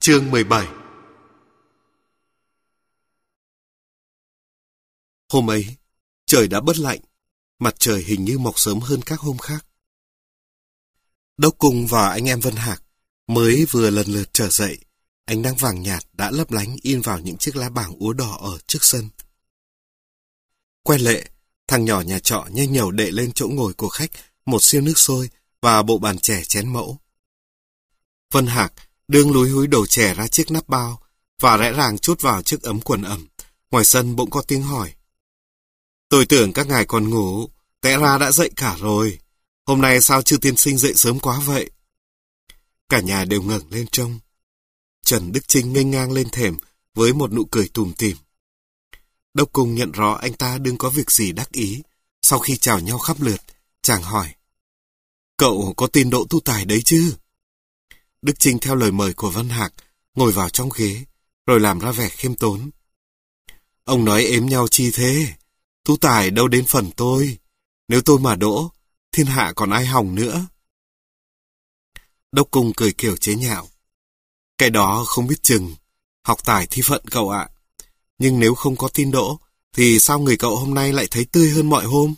Chương 17 Hôm ấy, trời đã bớt lạnh, mặt trời hình như mọc sớm hơn các hôm khác. Đốc Cung và anh em Vân Hạc mới vừa lần lượt trở dậy, ánh nắng vàng nhạt đã lấp lánh in vào những chiếc lá bảng úa đỏ ở trước sân. Quen lệ, thằng nhỏ nhà trọ nhanh nhẩu đệ lên chỗ ngồi của khách một siêu nước sôi và bộ bàn chè chén mẫu. Vân Hạc đương lúi húi đổ chè ra chiếc nắp bao và rẽ ràng chút vào chiếc ấm quần ẩm. Ngoài sân bỗng có tiếng hỏi. Tôi tưởng các ngài còn ngủ, té ra đã dậy cả rồi. Hôm nay sao chưa tiên sinh dậy sớm quá vậy? Cả nhà đều ngẩng lên trông. Trần Đức Trinh nghênh ngang lên thềm với một nụ cười tùm tìm. Đốc Cung nhận rõ anh ta đừng có việc gì đắc ý. Sau khi chào nhau khắp lượt, chàng hỏi. Cậu có tin độ tu tài đấy chứ? Đức Trinh theo lời mời của Văn Hạc, ngồi vào trong ghế, rồi làm ra vẻ khiêm tốn. Ông nói ếm nhau chi thế? Tu tài đâu đến phần tôi. Nếu tôi mà đỗ, thiên hạ còn ai hỏng nữa. Đốc Cung cười kiểu chế nhạo. Cái đó không biết chừng, học tài thi phận cậu ạ. Nhưng nếu không có tin đỗ, thì sao người cậu hôm nay lại thấy tươi hơn mọi hôm?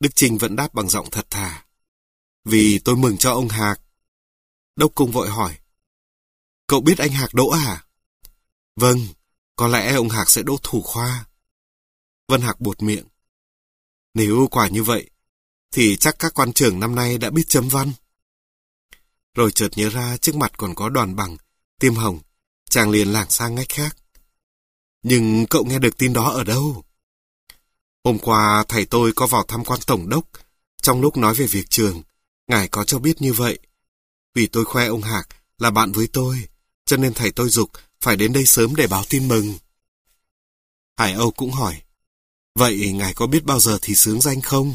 Đức trinh vẫn đáp bằng giọng thật thà. Vì tôi mừng cho ông Hạc. Đốc Cung vội hỏi. Cậu biết anh Hạc đỗ à? Vâng, có lẽ ông Hạc sẽ đỗ thủ khoa. Vân Hạc buột miệng. Nếu quả như vậy, thì chắc các quan trưởng năm nay đã biết chấm văn. Rồi chợt nhớ ra trước mặt còn có đoàn bằng, tiêm hồng, chàng liền lảng sang ngách khác. Nhưng cậu nghe được tin đó ở đâu? Hôm qua thầy tôi có vào thăm quan tổng đốc, trong lúc nói về việc trường, ngài có cho biết như vậy. Vì tôi khoe ông Hạc là bạn với tôi, cho nên thầy tôi dục phải đến đây sớm để báo tin mừng. Hải Âu cũng hỏi, vậy ngài có biết bao giờ thì sướng danh không?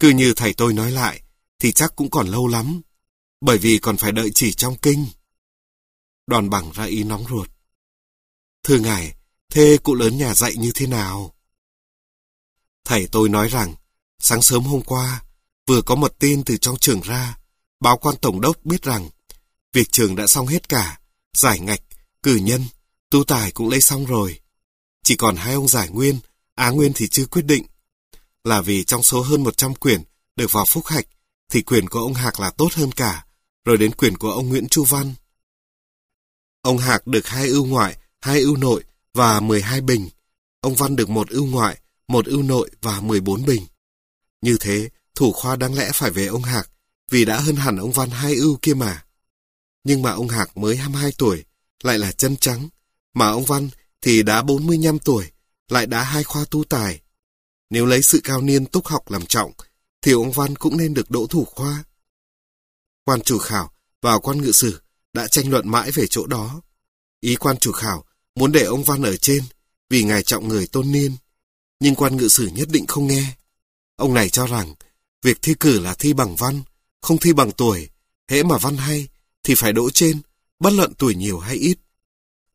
Cứ như thầy tôi nói lại, thì chắc cũng còn lâu lắm, bởi vì còn phải đợi chỉ trong kinh. Đoàn bằng ra ý nóng ruột. Thưa ngài, thế cụ lớn nhà dạy như thế nào? Thầy tôi nói rằng, sáng sớm hôm qua, vừa có một tin từ trong trường ra, báo quan tổng đốc biết rằng, việc trường đã xong hết cả, giải ngạch, cử nhân, tu tài cũng lấy xong rồi. Chỉ còn hai ông giải nguyên, á nguyên thì chưa quyết định. Là vì trong số hơn 100 quyển được vào phúc hạch, thì quyền của ông Hạc là tốt hơn cả, rồi đến quyền của ông Nguyễn Chu Văn. Ông Hạc được hai ưu ngoại, hai ưu nội và 12 bình. Ông Văn được một ưu ngoại, một ưu nội và 14 bình. Như thế, thủ khoa đáng lẽ phải về ông Hạc, vì đã hơn hẳn ông Văn hai ưu kia mà. Nhưng mà ông Hạc mới 22 tuổi, lại là chân trắng, mà ông Văn thì đã 45 tuổi, lại đã hai khoa tu tài. Nếu lấy sự cao niên túc học làm trọng, thì ông Văn cũng nên được đỗ thủ khoa. Quan chủ khảo và quan ngự sử đã tranh luận mãi về chỗ đó. Ý quan chủ khảo muốn để ông Văn ở trên vì ngài trọng người tôn niên. Nhưng quan ngự sử nhất định không nghe. Ông này cho rằng việc thi cử là thi bằng văn, không thi bằng tuổi. Hễ mà văn hay thì phải đỗ trên, bất luận tuổi nhiều hay ít.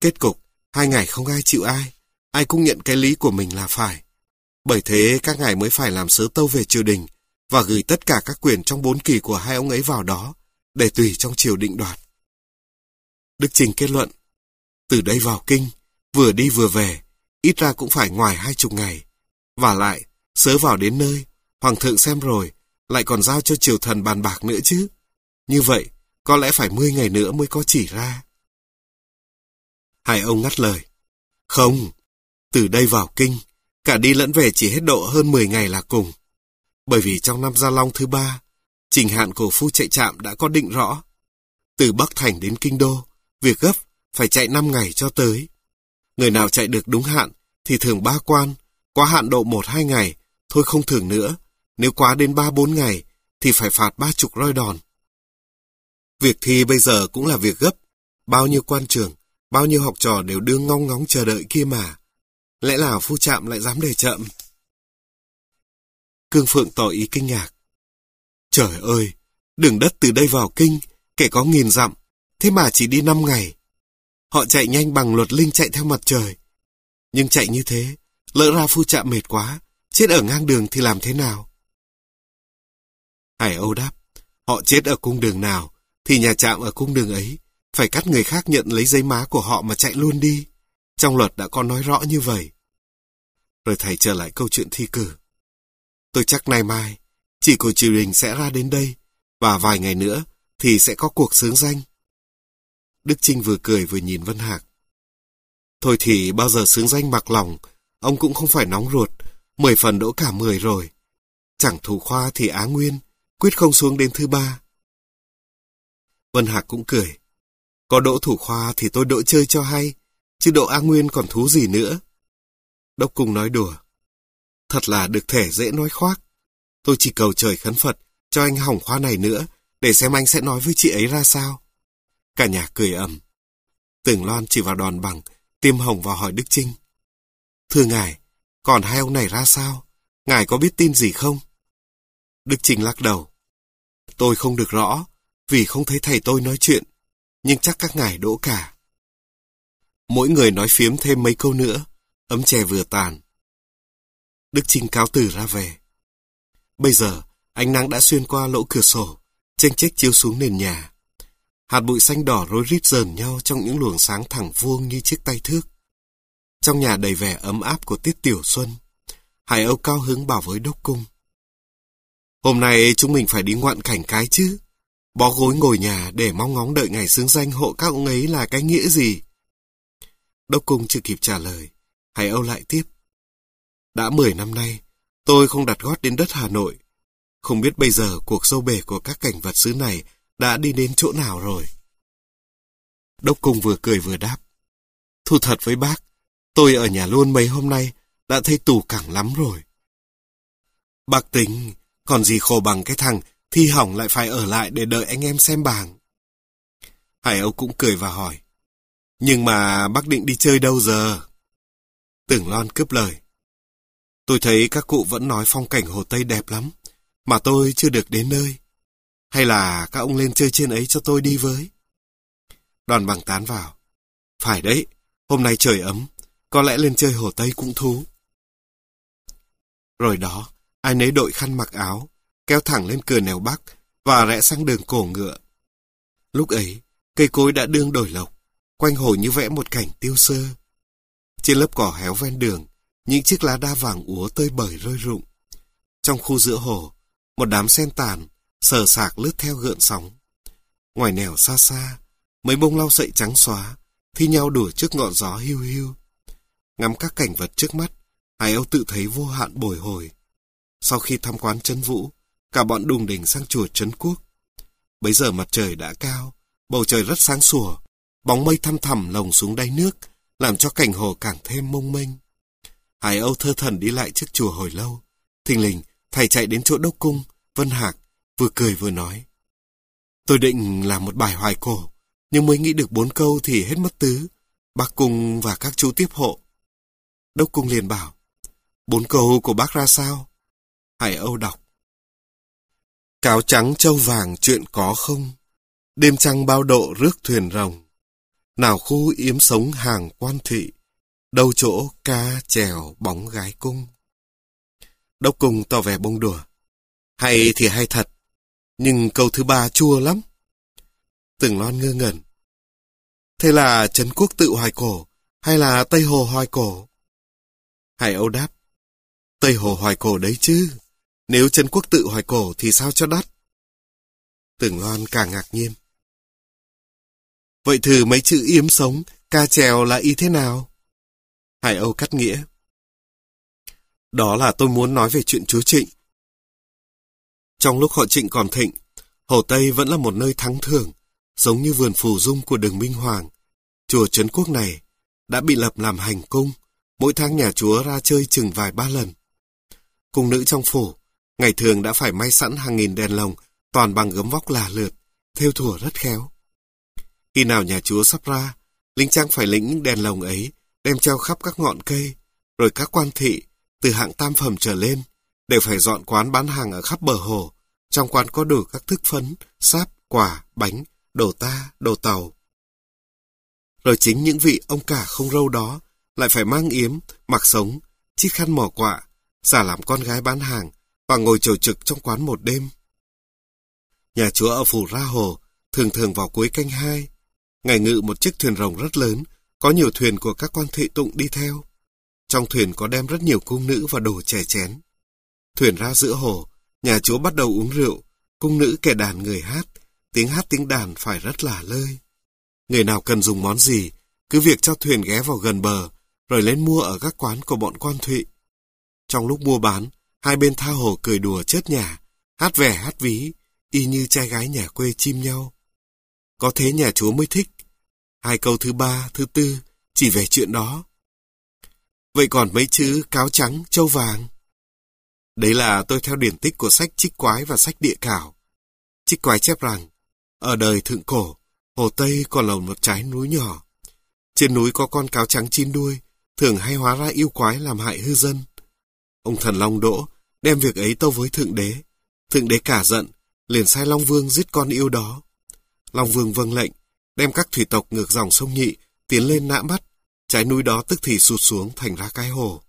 Kết cục, hai ngày không ai chịu ai, ai cũng nhận cái lý của mình là phải. Bởi thế các ngài mới phải làm sớ tâu về triều đình và gửi tất cả các quyền trong bốn kỳ của hai ông ấy vào đó để tùy trong triều định đoạt. Đức Trình kết luận, từ đây vào kinh, vừa đi vừa về, ít ra cũng phải ngoài hai chục ngày. Và lại, sớ vào đến nơi, Hoàng thượng xem rồi, lại còn giao cho triều thần bàn bạc nữa chứ. Như vậy, có lẽ phải 10 ngày nữa mới có chỉ ra. Hai ông ngắt lời. Không, từ đây vào kinh, cả đi lẫn về chỉ hết độ hơn 10 ngày là cùng. Bởi vì trong năm Gia Long thứ ba, trình hạn của phu chạy trạm đã có định rõ. Từ Bắc Thành đến Kinh Đô, việc gấp phải chạy 5 ngày cho tới. Người nào chạy được đúng hạn thì thường ba quan, quá hạn độ 1-2 ngày, thôi không thường nữa. Nếu quá đến 3-4 ngày thì phải phạt ba chục roi đòn. Việc thi bây giờ cũng là việc gấp. Bao nhiêu quan trường, bao nhiêu học trò đều đương ngong ngóng chờ đợi kia mà. Lẽ nào phu trạm lại dám để chậm? Cương Phượng tỏ ý kinh ngạc. Trời ơi, đường đất từ đây vào kinh, kể có nghìn dặm, thế mà chỉ đi năm ngày. Họ chạy nhanh bằng luật linh chạy theo mặt trời. Nhưng chạy như thế, lỡ ra phu trạm mệt quá, chết ở ngang đường thì làm thế nào? Hải Âu đáp, họ chết ở cung đường nào, thì nhà trạm ở cung đường ấy, phải cắt người khác nhận lấy giấy má của họ mà chạy luôn đi. Trong luật đã có nói rõ như vậy. Rồi thầy trở lại câu chuyện thi cử. Tôi chắc nay mai, chị của triều đình sẽ ra đến đây, và vài ngày nữa thì sẽ có cuộc sướng danh. Đức Trinh vừa cười vừa nhìn Vân Hạc. Thôi thì bao giờ sướng danh mặc lòng, ông cũng không phải nóng ruột, mười phần đỗ cả mười rồi. Chẳng thủ khoa thì Á Nguyên, quyết không xuống đến thứ ba. Vân Hạc cũng cười. Có đỗ thủ khoa thì tôi đỗ chơi cho hay, chứ đỗ A Nguyên còn thú gì nữa. Đốc Cung nói đùa. Thật là được thể dễ nói khoác. Tôi chỉ cầu trời khấn Phật cho anh hỏng khoa này nữa, để xem anh sẽ nói với chị ấy ra sao. Cả nhà cười ầm. Tưởng Loan chỉ vào đòn bằng, tiêm hồng vào hỏi Đức Trinh. Thưa ngài, còn hai ông này ra sao? Ngài có biết tin gì không? Đức Trinh lắc đầu. Tôi không được rõ, vì không thấy thầy tôi nói chuyện, nhưng chắc các ngài đỗ cả. Mỗi người nói phiếm thêm mấy câu nữa, ấm chè vừa tàn. Đức Trinh cáo từ ra về. Bây giờ, ánh nắng đã xuyên qua lỗ cửa sổ, chênh chếch chiếu xuống nền nhà. Hạt bụi xanh đỏ rối rít dờn nhau trong những luồng sáng thẳng vuông như chiếc tay thước. Trong nhà đầy vẻ ấm áp của tiết tiểu xuân, Hải Âu cao hứng bảo với đốc cung. Hôm nay chúng mình phải đi ngoạn cảnh cái chứ. Bó gối ngồi nhà để mong ngóng đợi ngày xướng danh hộ các ông ấy là cái nghĩa gì? Đốc cung chưa kịp trả lời. Hải Âu lại tiếp. Đã 10 năm nay, tôi không đặt gót đến đất Hà Nội. Không biết bây giờ cuộc sâu bể của các cảnh vật xứ này đã đi đến chỗ nào rồi. Đốc cung vừa cười vừa đáp. Thu thật với bác, tôi ở nhà luôn mấy hôm nay, đã thấy tù cẳng lắm rồi. Bác tính, còn gì khổ bằng cái thằng thi hỏng lại phải ở lại để đợi anh em xem bảng. Hải Âu cũng cười và hỏi. Nhưng mà bác định đi chơi đâu giờ? Tưởng Loan cướp lời. Tôi thấy các cụ vẫn nói phong cảnh Hồ Tây đẹp lắm, mà tôi chưa được đến nơi. Hay là các ông lên chơi trên ấy cho tôi đi với? Đoàn bằng tán vào. Phải đấy, hôm nay trời ấm, có lẽ lên chơi Hồ Tây cũng thú. Rồi đó, ai nấy đội khăn mặc áo, kéo thẳng lên cửa nèo bắc và rẽ sang đường cổ ngựa. Lúc ấy, cây cối đã đương đổi lộc, quanh hồ như vẽ một cảnh tiêu sơ. Trên lớp cỏ héo ven đường, những chiếc lá đa vàng úa tơi bời rơi rụng. Trong khu giữa hồ, một đám sen tàn, sờ sạc lướt theo gợn sóng. Ngoài nẻo xa xa, mấy bông lau sậy trắng xóa, thi nhau đùa trước ngọn gió hiu hiu. Ngắm các cảnh vật trước mắt, Hải Âu tự thấy vô hạn bồi hồi. Sau khi tham quan chân vũ, cả bọn đùng đỉnh sang chùa Trấn Quốc. Bấy giờ mặt trời đã cao, bầu trời rất sáng sủa, bóng mây thăm thẳm lồng xuống đáy nước, làm cho cảnh hồ càng thêm mông mênh. Hải Âu thơ thần đi lại trước chùa hồi lâu. Thình lình, thầy chạy đến chỗ đốc cung, Vân Hạc, vừa cười vừa nói. Tôi định làm một bài hoài cổ, nhưng mới nghĩ được bốn câu thì hết mất tứ. Bác cung và các chú tiếp hộ. Đốc cung liền bảo, bốn câu của bác ra sao? Hải Âu đọc. Cáo trắng châu vàng chuyện có không? Đêm trăng bao độ rước thuyền rồng. Nào khu yếm sống hàng quan thị, đâu chỗ ca trèo bóng gái cung. Đốc cung tỏ vẻ bông đùa. Hay thì hay thật, nhưng câu thứ ba chua lắm. Từng loan ngơ ngẩn. Thế là Trấn Quốc tự hoài cổ, hay là Tây Hồ hoài cổ? Hải Âu đáp. Tây Hồ hoài cổ đấy chứ. Nếu trần Quốc tự hỏi cổ thì sao cho đắt? Tưởng Loan càng ngạc nhiên. Vậy thử mấy chữ yếm sống, ca trèo là y thế nào? Hải Âu cắt nghĩa. Đó là tôi muốn nói về chuyện chúa Trịnh. Trong lúc họ Trịnh còn thịnh, Hồ Tây vẫn là một nơi thắng thường, giống như vườn phù dung của đường Minh Hoàng. Chùa Trấn Quốc này đã bị lập làm hành cung, mỗi tháng nhà chúa ra chơi chừng vài ba lần. Cung nữ trong phủ, ngày thường đã phải may sẵn hàng nghìn đèn lồng, toàn bằng gấm vóc là lượt, theo thùa rất khéo. Khi nào nhà chúa sắp ra, Linh Trang phải lĩnh những đèn lồng ấy, đem treo khắp các ngọn cây, rồi các quan thị, từ hạng tam phẩm trở lên, đều phải dọn quán bán hàng ở khắp bờ hồ. Trong quán có đủ các thức phấn, sáp, quả, bánh, đồ ta, đồ tàu. Rồi chính những vị ông cả không râu đó lại phải mang yếm, mặc sống, chít khăn mỏ quạ, giả làm con gái bán hàng và ngồi chầu trực trong quán một đêm. Nhà chúa ở phủ Ra Hồ thường thường vào cuối canh hai. Ngài ngự một chiếc thuyền rồng rất lớn, có nhiều thuyền của các quan thị tụng đi theo. Trong thuyền có đem rất nhiều cung nữ và đồ chè chén. Thuyền ra giữa hồ, nhà chúa bắt đầu uống rượu, cung nữ kẻ đàn người hát, tiếng hát tiếng đàn phải rất là lơi. Người nào cần dùng món gì, cứ việc cho thuyền ghé vào gần bờ, rồi lên mua ở các quán của bọn quan thụy. Trong lúc mua bán, hai bên tha hồ cười đùa chớt nhà, hát vẻ hát ví, y như trai gái nhà quê chim nhau. Có thế nhà chúa mới thích. Hai câu thứ ba, thứ tư, chỉ về chuyện đó. Vậy còn mấy chữ cáo trắng, châu vàng? Đấy là tôi theo điển tích của sách Trích Quái và sách Địa Cảo. Trích Quái chép rằng, ở đời thượng cổ, Hồ Tây còn là một trái núi nhỏ. Trên núi có con cáo trắng chín đuôi, thường hay hóa ra yêu quái làm hại hư dân. Ông thần Long Đỗ đem việc ấy tâu với Thượng Đế. Thượng Đế cả giận, liền sai Long Vương giết con yêu đó. Long Vương vâng lệnh, đem các thủy tộc ngược dòng sông Nhị, tiến lên nã bắt. Trái núi đó tức thì sụt xuống thành ra cái hồ.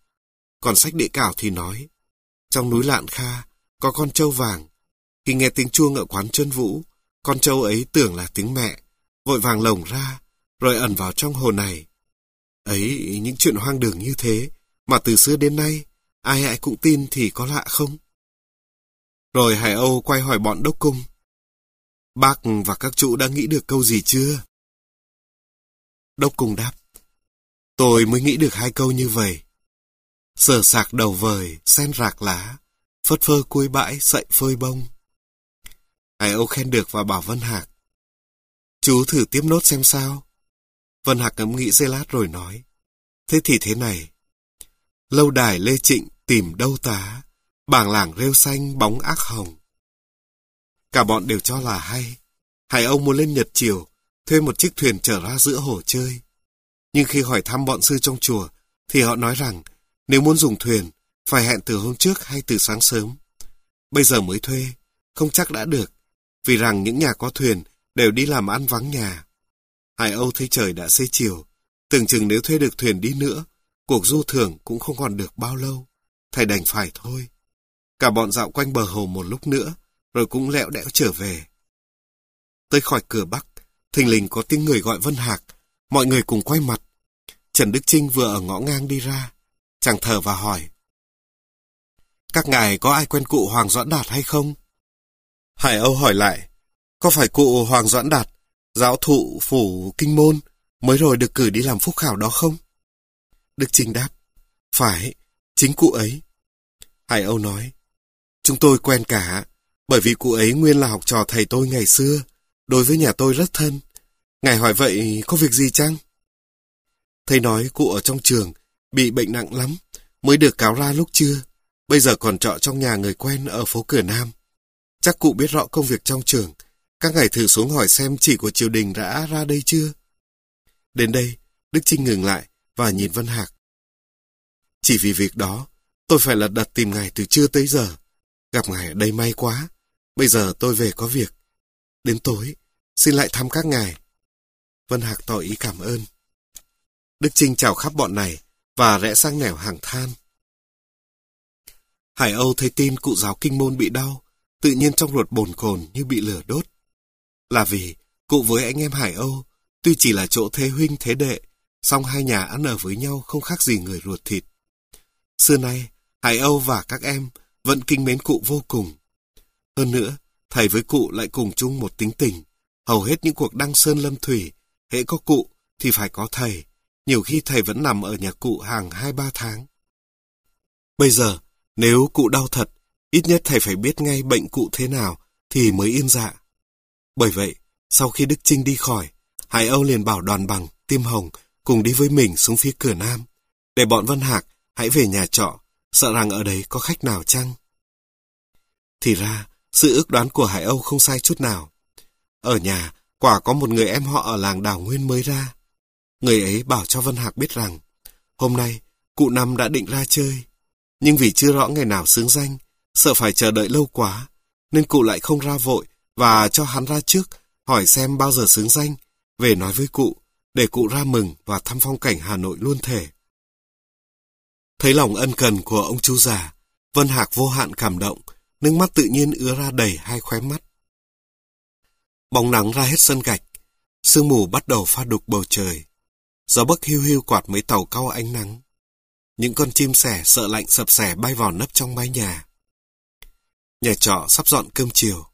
Còn sách địa cảo thì nói, trong núi Lạn Kha có con trâu vàng. Khi nghe tiếng chuông ở quán chân vũ, con trâu ấy tưởng là tiếng mẹ, vội vàng lồng ra, rồi ẩn vào trong hồ này. Ấy, những chuyện hoang đường như thế, mà từ xưa đến nay, ai ai cũng tin thì có lạ không? Rồi Hải Âu quay hỏi bọn đốc cung. Bác và các chủ đã nghĩ được câu gì chưa? Đốc cung đáp. Tôi mới nghĩ được hai câu như vậy. Sờ sạc đầu vời, sen rạc lá, phất phơ cuối bãi, sậy phơi bông. Hải Âu khen được và bảo Vân Hạc. Chú thử tiếp nốt xem sao. Vân Hạc ngẫm nghĩ giây lát rồi nói. Thế thì thế này. Lâu đài Lê Trịnh tìm đâu tá, bảng làng rêu xanh bóng ác hồng. Cả bọn đều cho là hay. Hải ông muốn lên Nhật Triều, thuê một chiếc thuyền trở ra giữa hồ chơi. Nhưng khi hỏi thăm bọn sư trong chùa, thì họ nói rằng nếu muốn dùng thuyền, phải hẹn từ hôm trước hay từ sáng sớm. Bây giờ mới thuê, không chắc đã được, vì rằng những nhà có thuyền đều đi làm ăn vắng nhà. Hải Âu thấy trời đã xế chiều, tưởng chừng nếu thuê được thuyền đi nữa, cuộc du thưởng cũng không còn được bao lâu, thầy đành phải thôi. Cả bọn dạo quanh bờ hồ một lúc nữa, rồi cũng lẹo đẽo trở về. Tới khỏi cửa bắc, thình lình có tiếng người gọi Vân Hạc, mọi người cùng quay mặt. Trần Đức Trinh vừa ở ngõ ngang đi ra, chàng thở và hỏi. Các ngài có ai quen cụ Hoàng Doãn Đạt hay không? Hải Âu hỏi lại, có phải cụ Hoàng Doãn Đạt, giáo thụ phủ kinh môn, mới rồi được cử đi làm phúc khảo đó không? Đức Trinh đáp, phải, chính cụ ấy. Hải Âu nói, chúng tôi quen cả, bởi vì cụ ấy nguyên là học trò thầy tôi ngày xưa, đối với nhà tôi rất thân. Ngài hỏi vậy có việc gì chăng? Thầy nói cụ ở trong trường, bị bệnh nặng lắm, mới được cáo ra lúc trưa. Bây giờ còn trọ trong nhà người quen ở phố Cửa Nam. Chắc cụ biết rõ công việc trong trường. Các ngài thử xuống hỏi xem chỉ của triều đình đã ra đây chưa? Đến đây, Đức Trinh ngừng lại và nhìn Vân Hạc. Chỉ vì việc đó, tôi phải lật đặt tìm ngài từ trưa tới giờ. Gặp ngài ở đây may quá. Bây giờ tôi về có việc. Đến tối, xin lại thăm các ngài. Vân Hạc tỏ ý cảm ơn. Đức Trinh chào khắp bọn này và rẽ sang nẻo hàng than. Hải Âu thấy tin cụ giáo kinh môn bị đau, tự nhiên trong ruột bồn cồn như bị lửa đốt. Là vì cụ với anh em Hải Âu, tuy chỉ là chỗ thế huynh thế đệ, song hai nhà ăn ở với nhau không khác gì người ruột thịt. Xưa nay, Hải Âu và các em vẫn kinh mến cụ vô cùng. Hơn nữa, thầy với cụ lại cùng chung một tính tình. Hầu hết những cuộc đăng sơn lâm thủy, hễ có cụ thì phải có thầy. Nhiều khi thầy vẫn nằm ở nhà cụ hàng hai ba tháng. Bây giờ, nếu cụ đau thật, ít nhất thầy phải biết ngay bệnh cụ thế nào thì mới yên dạ. Bởi vậy, sau khi Đức Trinh đi khỏi, Hải Âu liền bảo đoàn bằng, Tiêm Hồng cùng đi với mình xuống phía cửa Nam, để bọn Vân Hạc hãy về nhà trọ, sợ rằng ở đấy có khách nào chăng? Thì ra, sự ước đoán của Hải Âu không sai chút nào. Ở nhà, quả có một người em họ ở làng Đào Nguyên mới ra. Người ấy bảo cho Vân Hạc biết rằng, hôm nay, cụ Năm đã định ra chơi. Nhưng vì chưa rõ ngày nào xướng danh, sợ phải chờ đợi lâu quá, nên cụ lại không ra vội và cho hắn ra trước, hỏi xem bao giờ xướng danh, về nói với cụ, để cụ ra mừng và thăm phong cảnh Hà Nội luôn thể. Thấy lòng ân cần của ông chú già, Vân Hạc vô hạn cảm động, nước mắt tự nhiên ứa ra đầy hai khóe mắt. Bóng nắng ra hết sân gạch, Sương mù bắt đầu pha đục bầu trời. Gió bấc hiu hiu quạt mấy tàu cao ánh nắng. Những con chim sẻ sợ lạnh sập sẻ bay vào nấp trong mái nhà. Nhà trọ sắp dọn cơm chiều.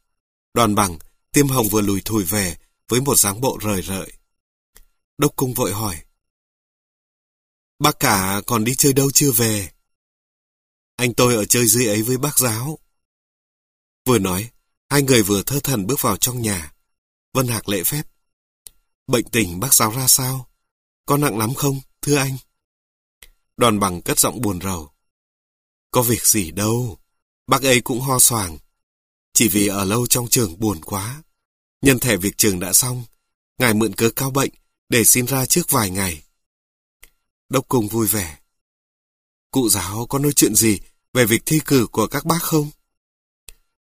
Đoàn bằng, tiêm hồng vừa lùi thùi về với một dáng bộ rời rợi. Đốc cung vội hỏi. Bác cả còn đi chơi đâu chưa về? Anh tôi ở chơi dưới ấy với bác giáo. Vừa nói, hai người vừa thơ thần bước vào trong nhà. Vân Hạc lễ phép. Bệnh tình bác giáo ra sao? Có nặng lắm không, thưa anh? Đoàn bằng cất giọng buồn rầu. Có việc gì đâu, bác ấy cũng ho xoàng. Chỉ vì ở lâu trong trường buồn quá. Nhân thể việc trường đã xong, ngài mượn cớ cao bệnh để xin ra trước vài ngày. Đốc công vui vẻ. Cụ giáo có nói chuyện gì về việc thi cử của các bác không?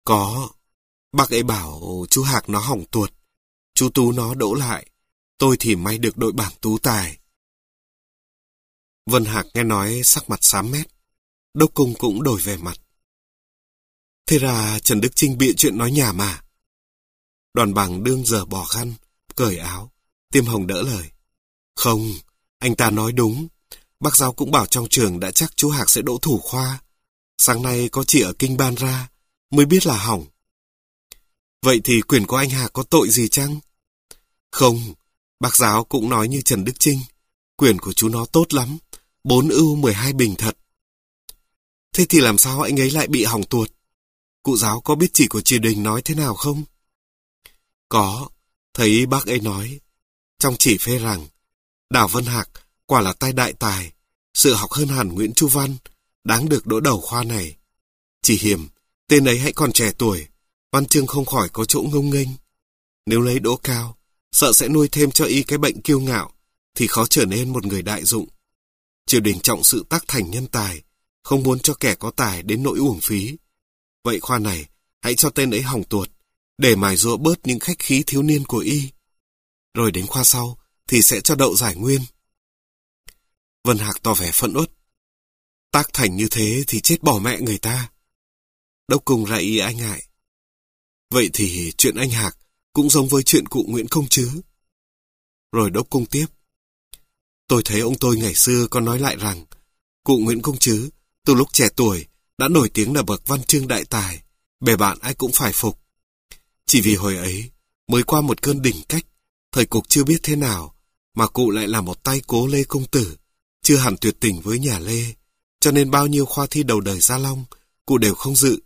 Có. Bác ấy bảo chú Hạc nó hỏng tuột. Chú Tú nó đỗ lại. Tôi thì may được đội bảng tú tài. Vân Hạc nghe nói sắc mặt xám mét. Đốc công cũng đổi về mặt. Thế ra Trần Đức Trinh bịa chuyện nói nhà mà. Đoàn bằng đương giờ bỏ khăn, cởi áo, tiêm hồng đỡ lời. Không, anh ta nói đúng. Bác giáo cũng bảo trong trường đã chắc chú Hạc sẽ đỗ thủ khoa. Sáng nay có chị ở kinh ban ra, mới biết là hỏng. Vậy thì quyền của anh Hạc có tội gì chăng? Không, bác giáo cũng nói như Trần Đức Trinh. Quyền của chú nó tốt lắm, bốn ưu mười hai bình thật. Thế thì làm sao anh ấy lại bị hỏng tuột? Cụ giáo có biết chỉ của triều đình nói thế nào không? Có, thấy bác ấy nói. Trong chỉ phê rằng, Đào Vân Hạc quả là tay đại tài, sự học hơn hẳn Nguyễn Chu Văn, đáng được đỗ đầu khoa này. Chỉ hiểm, tên ấy hãy còn trẻ tuổi, văn chương không khỏi có chỗ ngông nghênh. Nếu lấy đỗ cao, sợ sẽ nuôi thêm cho y cái bệnh kiêu ngạo, thì khó trở nên một người đại dụng. Triều đình trọng sự tác thành nhân tài, không muốn cho kẻ có tài đến nỗi uổng phí. Vậy khoa này, hãy cho tên ấy hỏng tuột, để mài rũa bớt những khách khí thiếu niên của y. Rồi đến khoa sau, thì sẽ cho đậu giải nguyên. Vân Hạc tỏ vẻ phẫn uất. Tác thành như thế thì chết bỏ mẹ người ta. Đốc Cung ra ý anh ngại. Vậy thì chuyện anh Hạc cũng giống với chuyện cụ Nguyễn Công chứ. Rồi đốc cung tiếp. Tôi thấy ông tôi ngày xưa có nói lại rằng cụ Nguyễn Công Chứ từ lúc trẻ tuổi đã nổi tiếng là bậc văn chương đại tài, bè bạn ai cũng phải phục. Chỉ vì hồi ấy mới qua một cơn đỉnh cách, thời cục chưa biết thế nào, mà cụ lại là một tay cố Lê Công Tử, chưa hẳn tuyệt tình với nhà Lê, cho nên bao nhiêu khoa thi đầu đời Gia Long, cụ đều không dự.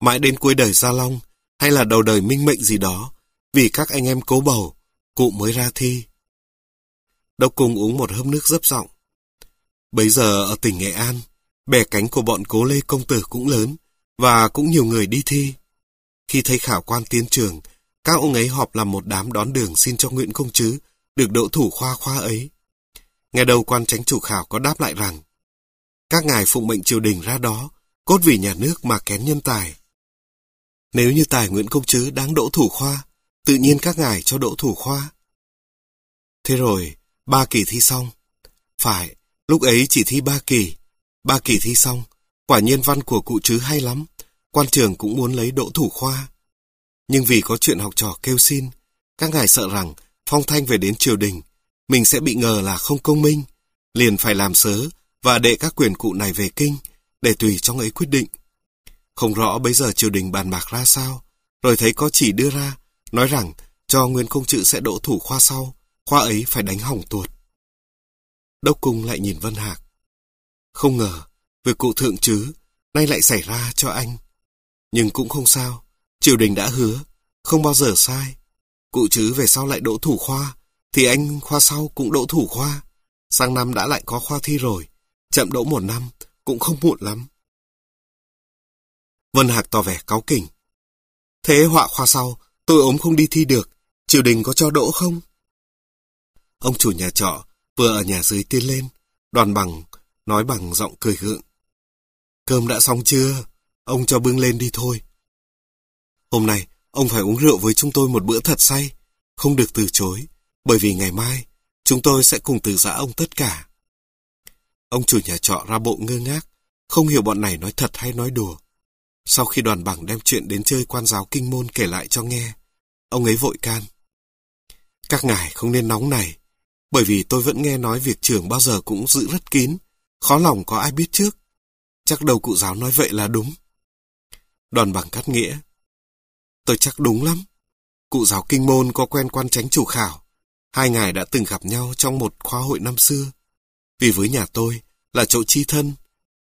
Mãi đến cuối đời Gia Long, hay là đầu đời minh mệnh gì đó, vì các anh em cố bầu, cụ mới ra thi. Đốc cùng uống một hớp nước dấp giọng. Bấy giờ ở tỉnh Nghệ An, bè cánh của bọn cố Lê Công Tử cũng lớn, và cũng nhiều người đi thi. Khi thấy khảo quan tiến trường, các ông ấy họp làm một đám đón đường xin cho Nguyễn Công Trứ được đỗ thủ khoa khoa ấy. Nghe đầu quan tránh chủ khảo có đáp lại rằng, các ngài phụng mệnh triều đình ra đó, cốt vì nhà nước mà kén nhân tài. Nếu như tài Nguyễn Công Trứ đáng đỗ thủ khoa, tự nhiên các ngài cho đỗ thủ khoa. Thế rồi, ba kỳ thi xong. Phải, lúc ấy chỉ thi ba kỳ. Ba kỳ thi xong, quả nhiên văn của cụ Trứ hay lắm, quan trường cũng muốn lấy đỗ thủ khoa. Nhưng vì có chuyện học trò kêu xin, các ngài sợ rằng phong thanh về đến triều đình, mình sẽ bị ngờ là không công minh, liền phải làm sớ và đệ các quyền cụ này về kinh, để tùy trong ấy quyết định. Không rõ bây giờ triều đình bàn bạc ra sao, rồi thấy có chỉ đưa ra, nói rằng cho Nguyên Công Trự sẽ đỗ thủ khoa sau, khoa ấy phải đánh hỏng tuột. Đốc Cung lại nhìn Vân Hạc. Không ngờ, việc cụ thượng chứ, nay lại xảy ra cho anh. Nhưng cũng không sao, triều đình đã hứa, không bao giờ sai. Cụ chứ về sau lại đỗ thủ khoa, thì anh khoa sau cũng đỗ thủ khoa. Sang năm đã lại có khoa thi rồi, chậm đỗ một năm, cũng không muộn lắm. Vân Hạc tỏ vẻ cáu kỉnh. Thế họa khoa sau, tôi ốm không đi thi được, triều đình có cho đỗ không? Ông chủ nhà trọ vừa ở nhà dưới tiến lên, đoàn bằng, nói bằng giọng cười gượng. Cơm đã xong chưa? Ông cho bưng lên đi thôi. Hôm nay, ông phải uống rượu với chúng tôi một bữa thật say, không được từ chối, bởi vì ngày mai, chúng tôi sẽ cùng từ giã ông tất cả. Ông chủ nhà trọ ra bộ ngơ ngác, không hiểu bọn này nói thật hay nói đùa. Sau khi đoàn bằng đem chuyện đến chơi quan giáo kinh môn kể lại cho nghe, ông ấy vội can. Các ngài không nên nóng này, bởi vì tôi vẫn nghe nói việc trường bao giờ cũng giữ rất kín, khó lòng có ai biết trước. Chắc đầu cụ giáo nói vậy là đúng. Đoàn bằng cắt nghĩa. Tôi chắc đúng lắm. Cụ giáo kinh môn có quen quan tránh chủ khảo. Hai ngài đã từng gặp nhau trong một khoa hội năm xưa. Vì với nhà tôi là chỗ chi thân,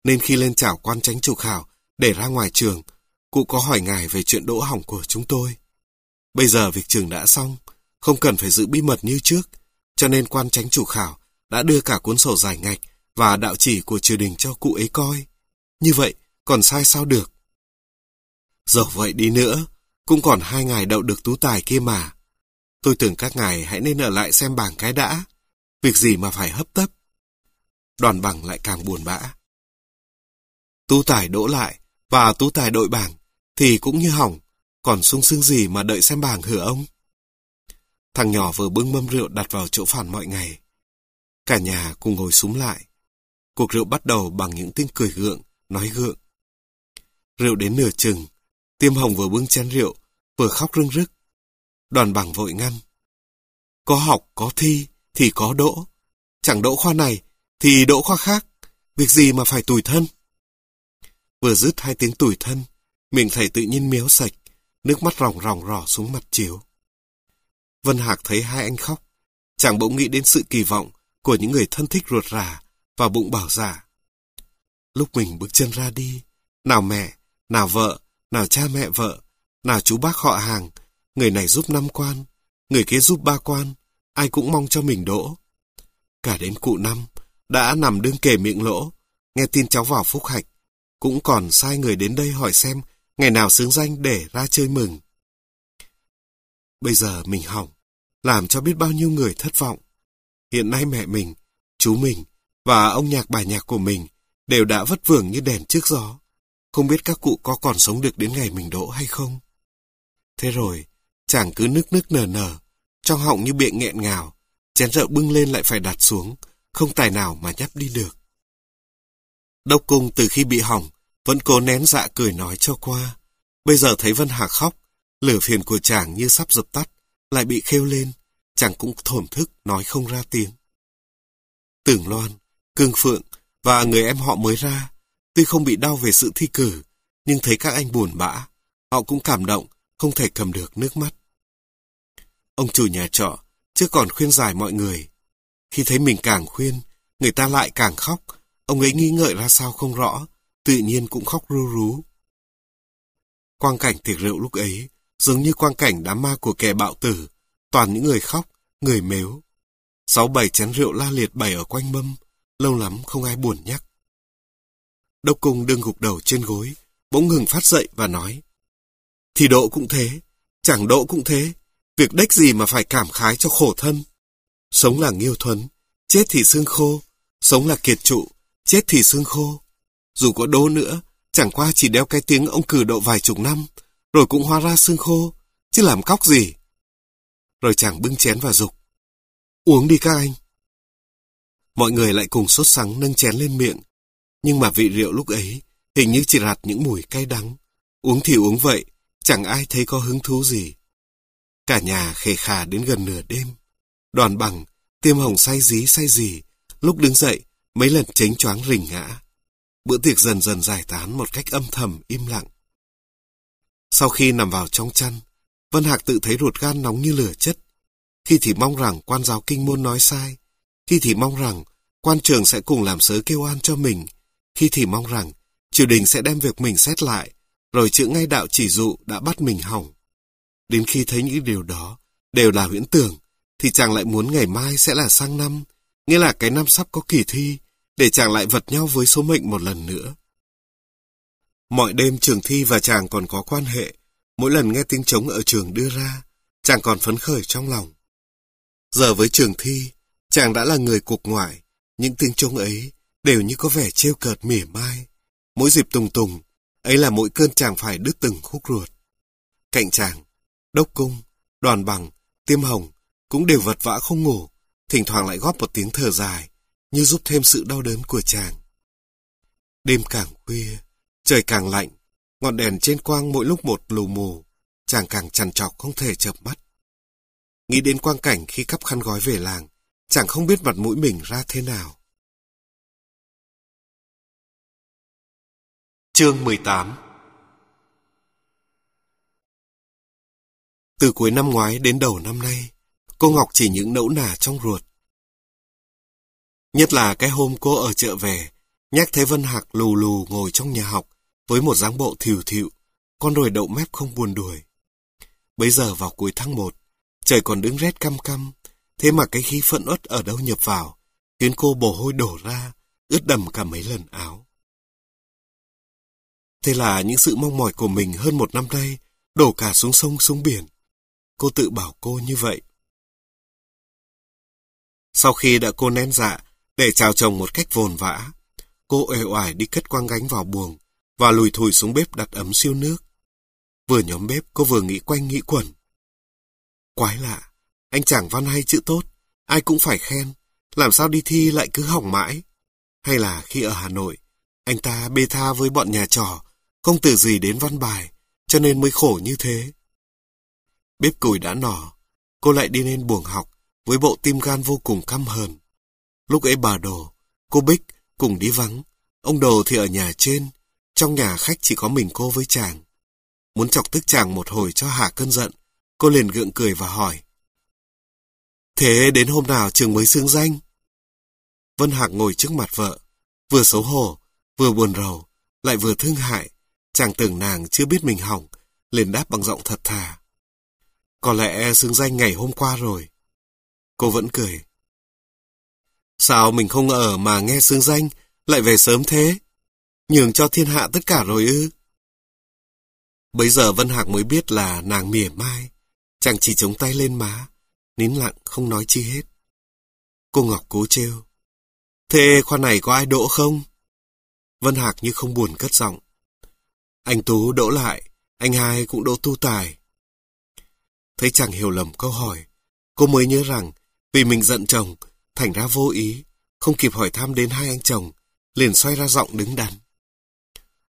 nên khi lên chào quan tránh chủ khảo để ra ngoài trường, cụ có hỏi ngài về chuyện đỗ hỏng của chúng tôi. Bây giờ việc trường đã xong, không cần phải giữ bí mật như trước, cho nên quan tránh chủ khảo đã đưa cả cuốn sổ giải ngạch và đạo chỉ của triều đình cho cụ ấy coi. Như vậy, còn sai sao được? Dẫu vậy đi nữa, cũng còn hai ngày đậu được tú tài kia mà. Tôi tưởng các ngài hãy nên ở lại xem bảng cái đã. Việc gì mà phải hấp tấp. Đoàn bằng lại càng buồn bã. Tú tài đỗ lại, và tú tài đội bảng, thì cũng như hỏng, còn sung sướng gì mà đợi xem bảng hửa ông? Thằng nhỏ vừa bưng mâm rượu đặt vào chỗ phản mọi ngày. Cả nhà cùng ngồi súng lại. Cuộc rượu bắt đầu bằng những tiếng cười gượng, nói gượng. Rượu đến nửa chừng, tiêm hồng vừa bưng chén rượu, vừa khóc rưng rức. Đoàn bằng vội ngăn. Có học, có thi, thì có đỗ. Chẳng đỗ khoa này, thì đỗ khoa khác. Việc gì mà phải tủi thân? Vừa dứt hai tiếng tủi thân, miệng thầy tự nhiên miếu sạch, nước mắt ròng ròng rò xuống mặt chiếu. Vân Hạc thấy hai anh khóc, chàng bỗng nghĩ đến sự kỳ vọng của những người thân thích ruột rà và bụng bảo giả. Lúc mình bước chân ra đi, nào mẹ, nào vợ, nào cha mẹ vợ, nào chú bác họ hàng, người này giúp năm quan, người kia giúp ba quan, ai cũng mong cho mình đỗ. Cả đến cụ năm, đã nằm đương kề miệng lỗ, nghe tin cháu vào phúc hạch, cũng còn sai người đến đây hỏi xem ngày nào xướng danh để ra chơi mừng. Bây giờ mình hỏng, làm cho biết bao nhiêu người thất vọng. Hiện nay mẹ mình, chú mình và ông nhạc bà nhạc của mình đều đã vất vưởng như đèn trước gió. Không biết các cụ có còn sống được đến ngày mình đỗ hay không. Thế rồi, chàng cứ nức nức nở nở, trong họng như miệng nghẹn ngào, chén rượu bưng lên lại phải đặt xuống, không tài nào mà nhấp đi được. Đốc cung từ khi bị hỏng, vẫn cố nén dạ cười nói cho qua. Bây giờ thấy Vân Hà khóc, lửa phiền của chàng như sắp dập tắt, lại bị khêu lên, chàng cũng thổn thức nói không ra tiếng. Tưởng Loan, Cương Phượng và người em họ mới ra, tuy không bị đau về sự thi cử, nhưng thấy các anh buồn bã, họ cũng cảm động, không thể cầm được nước mắt. Ông chủ nhà trọ, chưa còn khuyên giải mọi người. Khi thấy mình càng khuyên, người ta lại càng khóc, ông ấy nghi ngợi ra sao không rõ, tự nhiên cũng khóc ru rú. Quang cảnh tiệc rượu lúc ấy, giống như quang cảnh đám ma của kẻ bạo tử, toàn những người khóc, người mếu. Sáu bảy chén rượu la liệt bày ở quanh mâm, lâu lắm không ai buồn nhắc. Đốc cung đương gục đầu trên gối, bỗng ngừng phát dậy và nói. Thì độ cũng thế, chẳng độ cũng thế, việc đếch gì mà phải cảm khái cho khổ thân. Sống là nghiêu thuấn, chết thì xương khô, sống là kiệt trụ, chết thì xương khô. Dù có đố nữa, chẳng qua chỉ đeo cái tiếng ông cử độ vài chục năm, rồi cũng hóa ra xương khô, chứ làm cóc gì. Rồi chàng bưng chén và dục Uống đi các anh. Mọi người lại cùng sốt sắng nâng chén lên miệng, nhưng mà vị rượu lúc ấy hình như chỉ rạt những mùi cay đắng. Uống thì uống vậy, chẳng ai thấy có hứng thú gì. Cả nhà khề khà đến gần nửa đêm. Đoàn bằng, tiêm hồng say dí say gì, lúc đứng dậy, mấy lần chánh choáng rình ngã. Bữa tiệc dần dần giải tán một cách âm thầm, im lặng. Sau khi nằm vào trong chăn, Vân Hạc tự thấy ruột gan nóng như lửa chất. Khi thì mong rằng quan giáo kinh môn nói sai, khi thì mong rằng quan trường sẽ cùng làm sớ kêu an cho mình, khi thì mong rằng triều đình sẽ đem việc mình xét lại, rồi chữ ngay đạo chỉ dụ đã bắt mình hỏng. Đến khi thấy những điều đó đều là huyễn tưởng, thì chàng lại muốn ngày mai sẽ là sang năm, nghĩa là cái năm sắp có kỳ thi, để chàng lại vật nhau với số mệnh một lần nữa. Mọi đêm trường thi và chàng còn có quan hệ, mỗi lần nghe tiếng trống ở trường đưa ra, chàng còn phấn khởi trong lòng. Giờ với trường thi, chàng đã là người cục ngoại, những tiếng trống ấy đều như có vẻ trêu cợt mỉa mai. Mỗi dịp tùng tùng, ấy là mỗi cơn chàng phải đứt từng khúc ruột. Cạnh chàng, đốc cung, đoàn bằng, tiêm hồng cũng đều vật vã không ngủ, thỉnh thoảng lại góp một tiếng thở dài, như giúp thêm sự đau đớn của chàng. Đêm càng khuya, trời càng lạnh, ngọn đèn trên quang mỗi lúc một lù mù, chàng càng chằn trọc không thể chợp mắt. Nghĩ đến quang cảnh khi cắp khăn gói về làng, chàng không biết mặt mũi mình ra thế nào. Chương 18 Từ cuối năm ngoái đến đầu năm nay, cô Ngọc chỉ những nẫu nả trong ruột. Nhất là cái hôm cô ở chợ về, nhắc thấy Vân Hạc lù lù ngồi trong nhà học với một dáng bộ thiểu thiệu, con rồi đậu mép không buồn đuổi. Bây giờ vào cuối tháng 1, trời còn đứng rét căm căm, thế mà cái khí phận uất ở đâu nhập vào, khiến cô bồ hôi đổ ra, ướt đầm cả mấy lần áo. Thế là những sự mong mỏi của mình hơn một năm nay đổ cả xuống sông xuống biển. Cô tự bảo cô như vậy. Sau khi đã cô nén dạ để chào chồng một cách vồn vã, cô ê oải đi cất quang gánh vào buồng và lùi thùi xuống bếp đặt ấm siêu nước. Vừa nhóm bếp cô vừa nghĩ quanh nghĩ quẩn. Quái lạ, anh chàng văn hay chữ tốt, ai cũng phải khen, làm sao đi thi lại cứ hỏng mãi. Hay là khi ở Hà Nội, anh ta bê tha với bọn nhà trò, không từ gì đến văn bài, cho nên mới khổ như thế. Bếp củi đã nỏ, cô lại đi lên buồng học với bộ tim gan vô cùng căm hờn. Lúc ấy bà Đồ, cô Bích cùng đi vắng, ông Đồ thì ở nhà trên, trong nhà khách chỉ có mình cô với chàng. Muốn chọc tức chàng một hồi cho hạ cơn giận, cô liền gượng cười và hỏi. Thế đến hôm nào trường mới xương danh? Vân Hạc ngồi trước mặt vợ, vừa xấu hổ, vừa buồn rầu, lại vừa thương hại. Chàng tưởng nàng chưa biết mình hỏng, liền đáp bằng giọng thật thà. Có lẽ xứng danh ngày hôm qua rồi. Cô vẫn cười. Sao mình không ở mà nghe xứng danh, lại về sớm thế? Nhường cho thiên hạ tất cả rồi ư? Bây giờ Vân Hạc mới biết là nàng mỉa mai, chàng chỉ chống tay lên má, nín lặng không nói chi hết. Cô Ngọc cố trêu. Thế khoa này có ai đỗ không? Vân Hạc như không buồn cất giọng. Anh Tú đỗ lại, anh hai cũng đỗ tu tài. Thấy chàng hiểu lầm câu hỏi, cô mới nhớ rằng vì mình giận chồng, thành ra vô ý, không kịp hỏi thăm đến hai anh chồng, liền xoay ra giọng đứng đắn.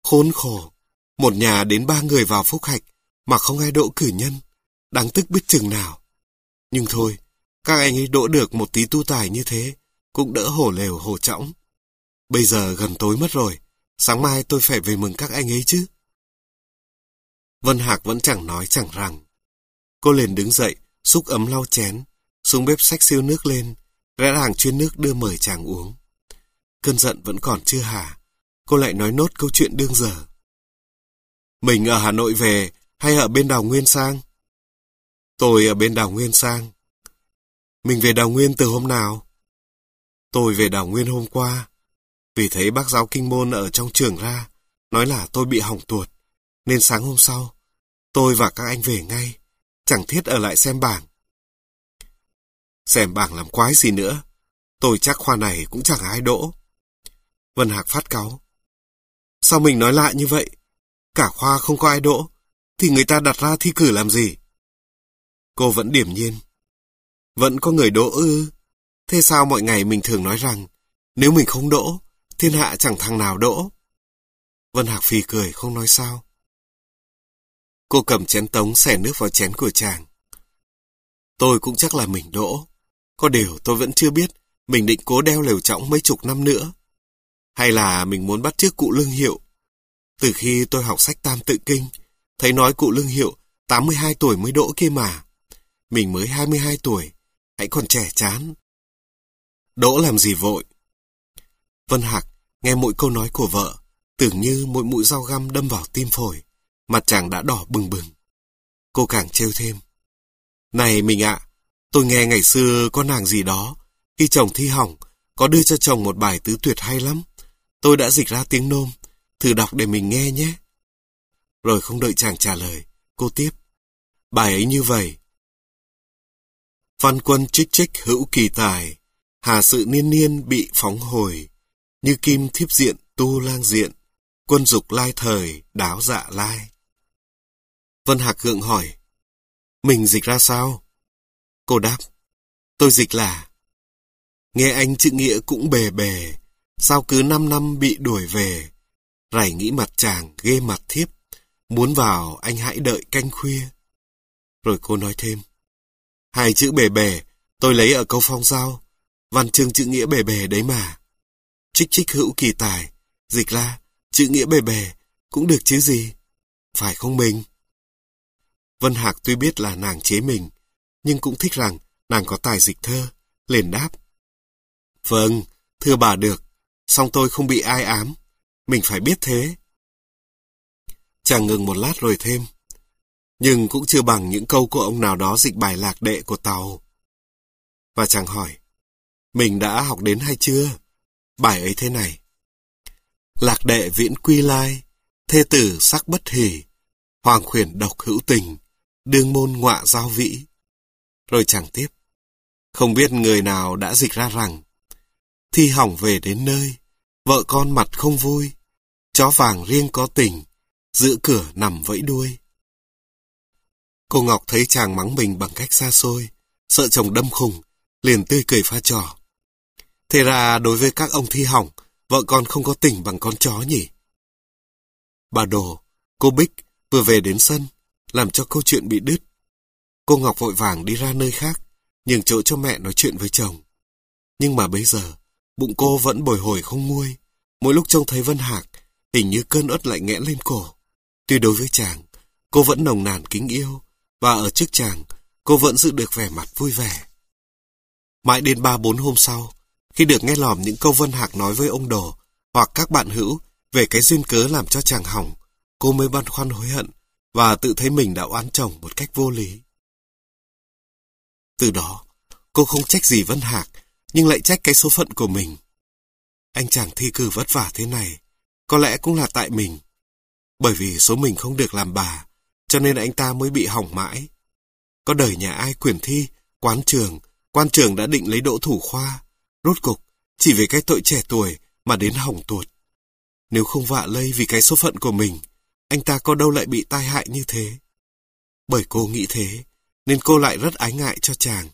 Khốn khổ, một nhà đến ba người vào phúc hạch mà không ai đỗ cử nhân, đáng tức biết chừng nào. Nhưng thôi, các anh ấy đỗ được một tí tu tài như thế, cũng đỡ hổ lều hổ trõng. Bây giờ gần tối mất rồi, sáng mai tôi phải về mừng các anh ấy chứ. Vân Hạc vẫn chẳng nói chẳng rằng. Cô liền đứng dậy, xúc ấm lau chén, xuống bếp xách siêu nước lên, rẽ hàng chuyên nước đưa mời chàng uống. Cơn giận vẫn còn chưa hả, cô lại nói nốt câu chuyện đương giờ. Mình ở Hà Nội về hay ở bên đào Nguyên sang? Tôi ở bên đào Nguyên sang. Mình về đào Nguyên từ hôm nào? Tôi về đào Nguyên hôm qua. Vì thấy bác giáo kinh môn ở trong trường ra, nói là tôi bị hỏng tuột. Nên sáng hôm sau, tôi và các anh về ngay, chẳng thiết ở lại xem bảng. Xem bảng làm quái gì nữa, tôi chắc khoa này cũng chẳng ai đỗ. Vân Hạc phát cáu. Sao mình nói lại như vậy? Cả khoa không có ai đỗ, thì người ta đặt ra thi cử làm gì? Cô vẫn điểm nhiên. Vẫn có người đỗ ư? Thế sao mọi ngày mình thường nói rằng, nếu mình không đỗ, thiên hạ chẳng thằng nào đỗ? Vân Hạc phì cười không nói sao. Cô cầm chén tống xẻ nước vào chén của chàng. Tôi cũng chắc là mình đỗ. Có điều tôi vẫn chưa biết mình định cố đeo lều trọng mấy chục năm nữa. Hay là mình muốn bắt chước cụ lương hiệu. Từ khi tôi học sách tam tự kinh, thấy nói cụ lương hiệu 82 tuổi mới đỗ kia mà. Mình mới 22 tuổi, hãy còn trẻ chán. Đỗ làm gì vội? Vân Hạc nghe mỗi câu nói của vợ, tưởng như mỗi mũi dao găm đâm vào tim phổi. Mặt chàng đã đỏ bừng bừng. Cô càng trêu thêm. Này mình ạ, tôi nghe ngày xưa có nàng gì đó, khi chồng thi hỏng, có đưa cho chồng một bài tứ tuyệt hay lắm. Tôi đã dịch ra tiếng nôm, thử đọc để mình nghe nhé. Rồi không đợi chàng trả lời, cô tiếp. Bài ấy như vậy. Văn quân trích trích hữu kỳ tài, hà sự niên niên bị phóng hồi, như kim thiếp diện tu lang diện, quân dục lai thời, đáo dạ lai. Vân Hạc gượng hỏi, mình dịch ra sao? Cô đáp, tôi dịch là, nghe anh chữ nghĩa cũng bề bề, sao cứ năm năm bị đuổi về, rảy nghĩ mặt chàng ghê mặt thiếp, muốn vào anh hãy đợi canh khuya. Rồi cô nói thêm, Hai chữ bề bề, tôi lấy ở câu phong giao. Văn chương chữ nghĩa bề bề đấy mà. Trích trích hữu kỳ tài, dịch ra, chữ nghĩa bề bề, cũng được chứ gì. Phải không mình? Vân Hạc tuy biết là nàng chế mình, nhưng cũng thích rằng nàng có tài dịch thơ, liền đáp. Vâng, thưa bà được, song tôi không bị ai ám, mình phải biết thế. Chàng ngừng một lát rồi thêm. Nhưng cũng chưa bằng những câu của ông nào đó dịch bài lạc đệ của Tàu. Và chàng hỏi, mình đã học đến hay chưa? Bài ấy thế này. Lạc đệ viễn quy lai, thê tử sắc bất hỉ, hoàng khuyển độc hữu tình, đương môn ngọa giao vĩ. Rồi chàng tiếp. Không biết người nào đã dịch ra rằng, thi hỏng về đến nơi, vợ con mặt không vui, chó vàng riêng có tình, giữ cửa nằm vẫy đuôi. Cô Ngọc thấy chàng mắng mình bằng cách xa xôi, sợ chồng đâm khùng, liền tươi cười pha trò. Thế ra đối với các ông thi hỏng, vợ con không có tình bằng con chó nhỉ? Bà Đồ, cô Bích vừa về đến sân, làm cho câu chuyện bị đứt. Cô Ngọc vội vàng đi ra nơi khác, nhường chỗ cho mẹ nói chuyện với chồng. Nhưng mà bây giờ, bụng cô vẫn bồi hồi không nguôi. Mỗi lúc trông thấy Vân Hạc, hình như cơn ớt lại nghẽn lên cổ. Tuy đối với chàng, cô vẫn nồng nàn kính yêu, và ở trước chàng, cô vẫn giữ được vẻ mặt vui vẻ. Mãi đến ba bốn hôm sau, khi được nghe lòm những câu Vân Hạc nói với ông Đồ hoặc các bạn hữu về cái duyên cớ làm cho chàng hỏng, cô mới băn khoăn hối hận và tự thấy mình đã oán chồng một cách vô lý. Từ đó, cô không trách gì Vân Hạc, nhưng lại trách cái số phận của mình. Anh chàng thi cử vất vả thế này, có lẽ cũng là tại mình. Bởi vì số mình không được làm bà, cho nên anh ta mới bị hỏng mãi. Có đời nhà ai quyển thi, quán trường, quan trường đã định lấy đỗ thủ khoa. Rốt cục, chỉ vì cái tội trẻ tuổi mà đến hỏng tuột. Nếu không vạ lây vì cái số phận của mình, anh ta có đâu lại bị tai hại như thế. Bởi cô nghĩ thế, nên cô lại rất ái ngại cho chàng.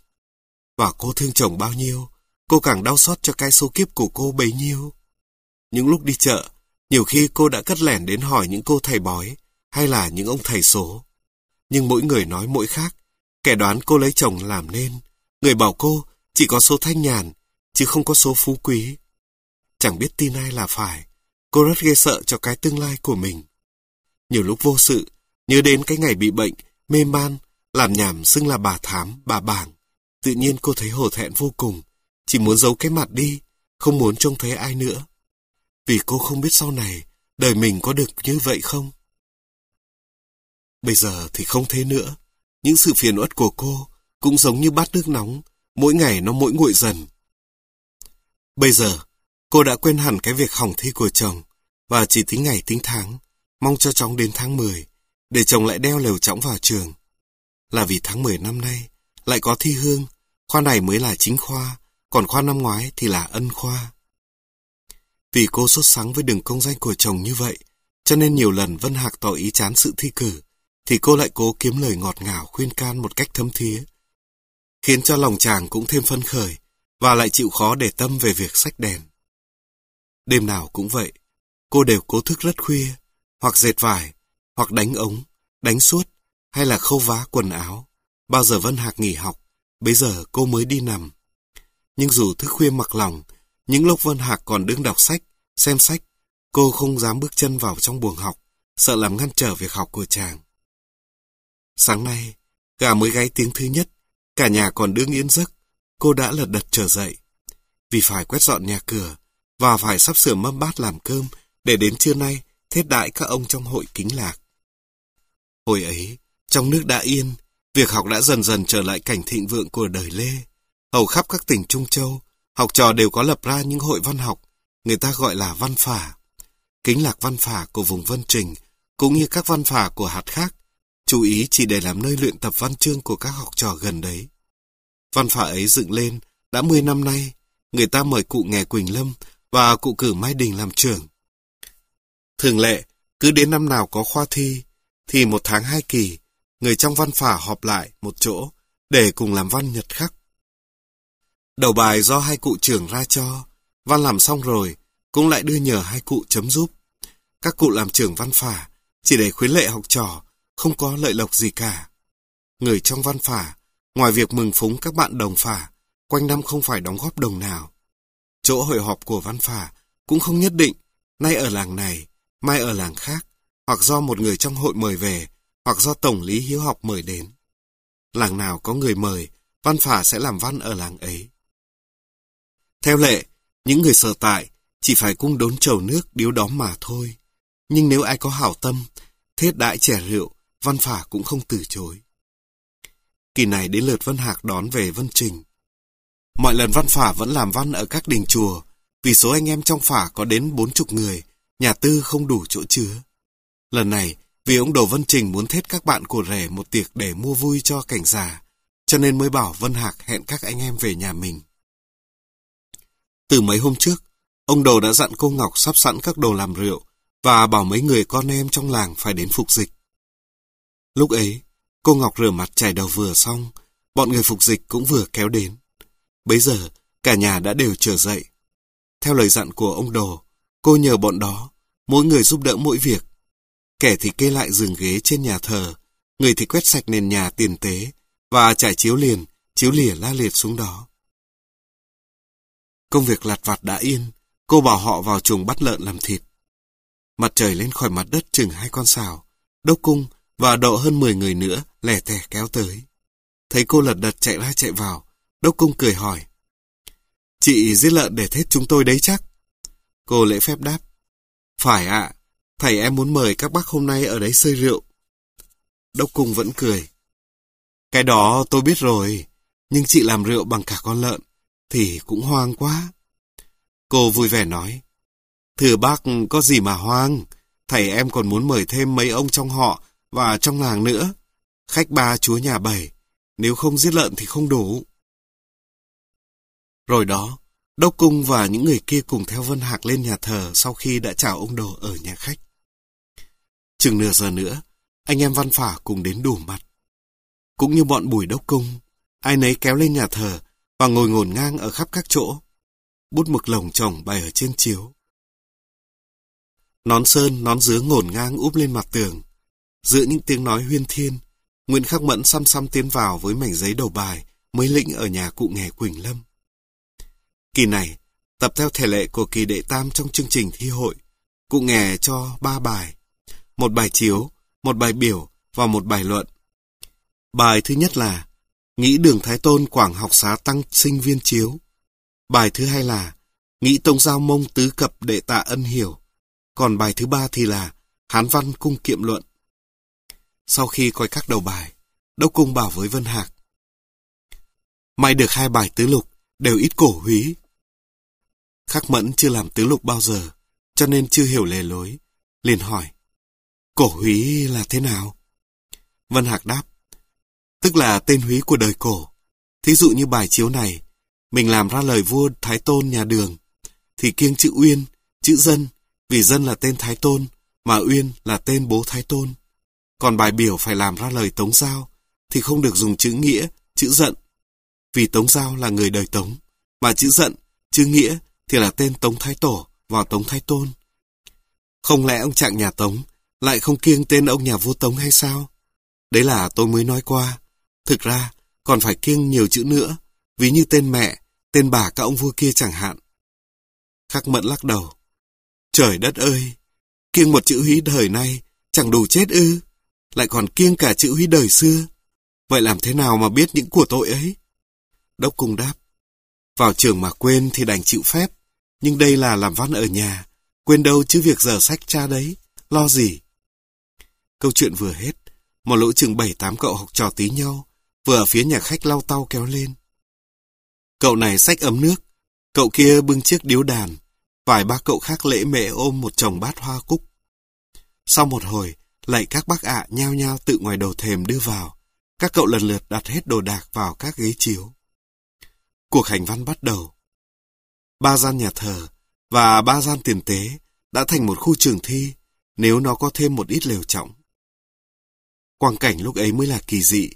Và cô thương chồng bao nhiêu, cô càng đau xót cho cái số kiếp của cô bấy nhiêu. Những lúc đi chợ, nhiều khi cô đã cất lẻn đến hỏi những cô thầy bói, hay là những ông thầy số. Nhưng mỗi người nói mỗi khác, kẻ đoán cô lấy chồng làm nên, người bảo cô chỉ có số thanh nhàn, chứ không có số phú quý. Chẳng biết tin ai là phải, cô rất ghê sợ cho cái tương lai của mình. Nhiều lúc vô sự, nhớ đến cái ngày bị bệnh, mê man, làm nhảm xưng là bà thám, bà bảng. Tự nhiên cô thấy hổ thẹn vô cùng, chỉ muốn giấu cái mặt đi, không muốn trông thấy ai nữa. Vì cô không biết sau này, đời mình có được như vậy không? Bây giờ thì không thế nữa. Những sự phiền uất của cô cũng giống như bát nước nóng, mỗi ngày nó mỗi nguội dần. Bây giờ, cô đã quên hẳn cái việc hỏng thi của chồng và chỉ tính ngày tính tháng, mong cho chóng đến tháng 10, để chồng lại đeo lều chóng vào trường. Là vì tháng 10 năm nay, lại có thi hương, khoa này mới là chính khoa, còn khoa năm ngoái thì là ân khoa. Vì cô sốt sắng với đường công danh của chồng như vậy, cho nên nhiều lần Vân Hạc tỏ ý chán sự thi cử, thì cô lại cố kiếm lời ngọt ngào khuyên can một cách thấm thía, khiến cho lòng chàng cũng thêm phân khởi và lại chịu khó để tâm về việc sách đèn. Đêm nào cũng vậy, cô đều cố thức rất khuya, hoặc dệt vải, hoặc đánh ống, đánh suốt, hay là khâu vá quần áo. Bao giờ Vân Hạc nghỉ học, bây giờ cô mới đi nằm. Nhưng dù thức khuya mặc lòng, những lúc Vân Hạc còn đứng đọc sách, xem sách, cô không dám bước chân vào trong buồng học, sợ làm ngăn trở việc học của chàng. Sáng nay, gà mới gáy tiếng thứ nhất, cả nhà còn đương yên giấc, cô đã lật đật trở dậy. Vì phải quét dọn nhà cửa, và phải sắp sửa mâm bát làm cơm, để đến trưa nay thiết đại các ông trong hội kính lạc. Hồi ấy, trong nước đã yên, việc học đã dần dần trở lại cảnh thịnh vượng của đời Lê. Hầu khắp các tỉnh Trung Châu, học trò đều có lập ra những hội văn học, người ta gọi là văn phả. Kính lạc văn phả của vùng Vân Trình, cũng như các văn phả của hạt khác, chú ý chỉ để làm nơi luyện tập văn chương của các học trò gần đấy. Văn phả ấy dựng lên đã 10 năm nay, người ta mời cụ nghè Quỳnh Lâm và cụ cử Mai Đình làm trưởng. Thường lệ, cứ đến năm nào có khoa thi, thì một tháng hai kỳ, người trong văn phả họp lại một chỗ để cùng làm văn nhật khắc. Đầu bài do hai cụ trưởng ra cho, văn làm xong rồi, cũng lại đưa nhờ hai cụ chấm giúp. Các cụ làm trưởng văn phả, chỉ để khuyến lệ học trò, không có lợi lộc gì cả. Người trong văn phả, ngoài việc mừng phúng các bạn đồng phả, quanh năm không phải đóng góp đồng nào. Chỗ hội họp của văn phả cũng không nhất định, nay ở làng này, mai ở làng khác, hoặc do một người trong hội mời về, hoặc do Tổng lý Hiếu học mời đến. Làng nào có người mời, văn phả sẽ làm văn ở làng ấy. Theo lệ, những người sở tại chỉ phải cung đốn chầu nước điếu đóm mà thôi. Nhưng nếu ai có hảo tâm, thiết đãi trẻ rượu, văn phả cũng không từ chối. Kỳ này đến lượt Vân Hạc đón về Vân Trình. Mọi lần văn phả vẫn làm văn ở các đình chùa, vì số anh em trong phả có đến bốn chục người, nhà tư không đủ chỗ chứa. Lần này, vì ông Đồ Vân Trình muốn thết các bạn của rể một tiệc để mua vui cho cảnh già, cho nên mới bảo Vân Hạc hẹn các anh em về nhà mình. Từ mấy hôm trước, ông Đồ đã dặn cô Ngọc sắp sẵn các đồ làm rượu và bảo mấy người con em trong làng phải đến phục dịch. Lúc ấy, cô Ngọc rửa mặt chải đầu vừa xong, bọn người phục dịch cũng vừa kéo đến. Bấy giờ, cả nhà đã đều trở dậy. Theo lời dặn của ông Đồ, cô nhờ bọn đó, mỗi người giúp đỡ mỗi việc. Kẻ thì kê lại giường ghế trên nhà thờ, người thì quét sạch nền nhà tiền tế, và trải chiếu liền, chiếu lìa la liệt xuống đó. Công việc lặt vặt đã yên, cô bảo họ vào chuồng bắt lợn làm thịt. Mặt trời lên khỏi mặt đất chừng hai con sào, đốc cung và độ hơn 10 người nữa lẻ tẻ kéo tới. Thấy cô lật đật chạy ra chạy vào, đốc cung cười hỏi. Chị giết lợn để thết chúng tôi đấy chắc. Cô lễ phép đáp. Phải ạ, thầy em muốn mời các bác hôm nay ở đấy xơi rượu. Đốc cung vẫn cười. Cái đó tôi biết rồi, nhưng chị làm rượu bằng cả con lợn, thì cũng hoang quá. Cô vui vẻ nói, Thưa bác, có gì mà hoang, thầy em còn muốn mời thêm mấy ông trong họ và trong làng nữa. Khách ba chúa nhà bảy, nếu không giết lợn thì không đủ. Rồi đó, Đốc Cung và những người kia cùng theo Vân Hạc lên nhà thờ sau khi đã chào ông Đồ ở nhà khách. Chừng nửa giờ nữa, anh em văn phả cùng đến đủ mặt. Cũng như bọn bùi Đốc Cung, ai nấy kéo lên nhà thờ và ngồi ngổn ngang ở khắp các chỗ. Bút mực lồng chồng bày ở trên chiếu. Nón sơn, nón dứa ngổn ngang úp lên mặt tường. Giữa những tiếng nói huyên thiên, Nguyễn Khắc Mẫn xăm xăm tiến vào với mảnh giấy đầu bài mới lĩnh ở nhà cụ nghề Quỳnh Lâm. Kỳ này, tập theo thể lệ của kỳ đệ tam trong chương trình thi hội, cụ nghề cho ba bài. Một bài chiếu, một bài biểu và một bài luận. Bài thứ nhất là Nghĩ đường Thái Tôn Quảng học xá tăng sinh viên chiếu. Bài thứ hai là Nghĩ Tông Giao Mông Tứ Cập Đệ Tạ Ân Hiểu. Còn bài thứ ba thì là Hán Văn Cung Kiệm Luận. Sau khi coi các đầu bài, Đốc Cung bảo với Vân Hạc. May được hai bài tứ lục, đều ít cổ húy. Khắc Mẫn chưa làm tứ lục bao giờ, cho nên chưa hiểu lề lối. liền hỏi, cổ húy là thế nào? Vân Hạc đáp, tức là tên húy của đời cổ. Thí dụ như bài chiếu này, mình làm ra lời vua Thái Tôn nhà đường, thì kiêng chữ Uyên, chữ dân, vì dân là tên Thái Tôn, mà Uyên là tên bố Thái Tôn. Còn bài biểu phải làm ra lời Tống Giao, thì không được dùng chữ nghĩa, chữ giận. Vì Tống Giao là người đời Tống, mà chữ giận, chữ nghĩa thì là tên Tống Thái Tổ và Tống Thái Tôn. Không lẽ ông trạng nhà Tống lại không kiêng tên ông nhà vua Tống hay sao? Đấy là tôi mới nói qua. Thực ra, còn phải kiêng nhiều chữ nữa, ví như tên mẹ, tên bà các ông vua kia chẳng hạn. Khắc mận lắc đầu. Trời đất ơi! Kiêng một chữ húy đời nay, chẳng đủ chết ư? Lại còn kiêng cả chữ húy đời xưa. Vậy làm thế nào mà biết những của tội ấy? Đốc cung đáp. Vào trường mà quên thì đành chịu phép. Nhưng đây là làm văn ở nhà. Quên đâu chứ việc giờ sách cha đấy. Lo gì? Câu chuyện vừa hết. Một lỗ chừng bảy tám cậu học trò tí nhau. Vừa ở phía nhà khách lau tao kéo lên. Cậu này sách ấm nước. Cậu kia bưng chiếc điếu đàn. Vài ba cậu khác lễ mẹ ôm một chồng bát hoa cúc. Sau một hồi, lại các bác ạ nhao nhao tự ngoài đầu thềm đưa vào. Các cậu lần lượt đặt hết đồ đạc vào các ghế chiếu. Cuộc hành văn bắt đầu. Ba gian nhà thờ và ba gian tiền tế đã thành một khu trường thi nếu nó có thêm một ít lều trọng. Quang cảnh lúc ấy mới là kỳ dị.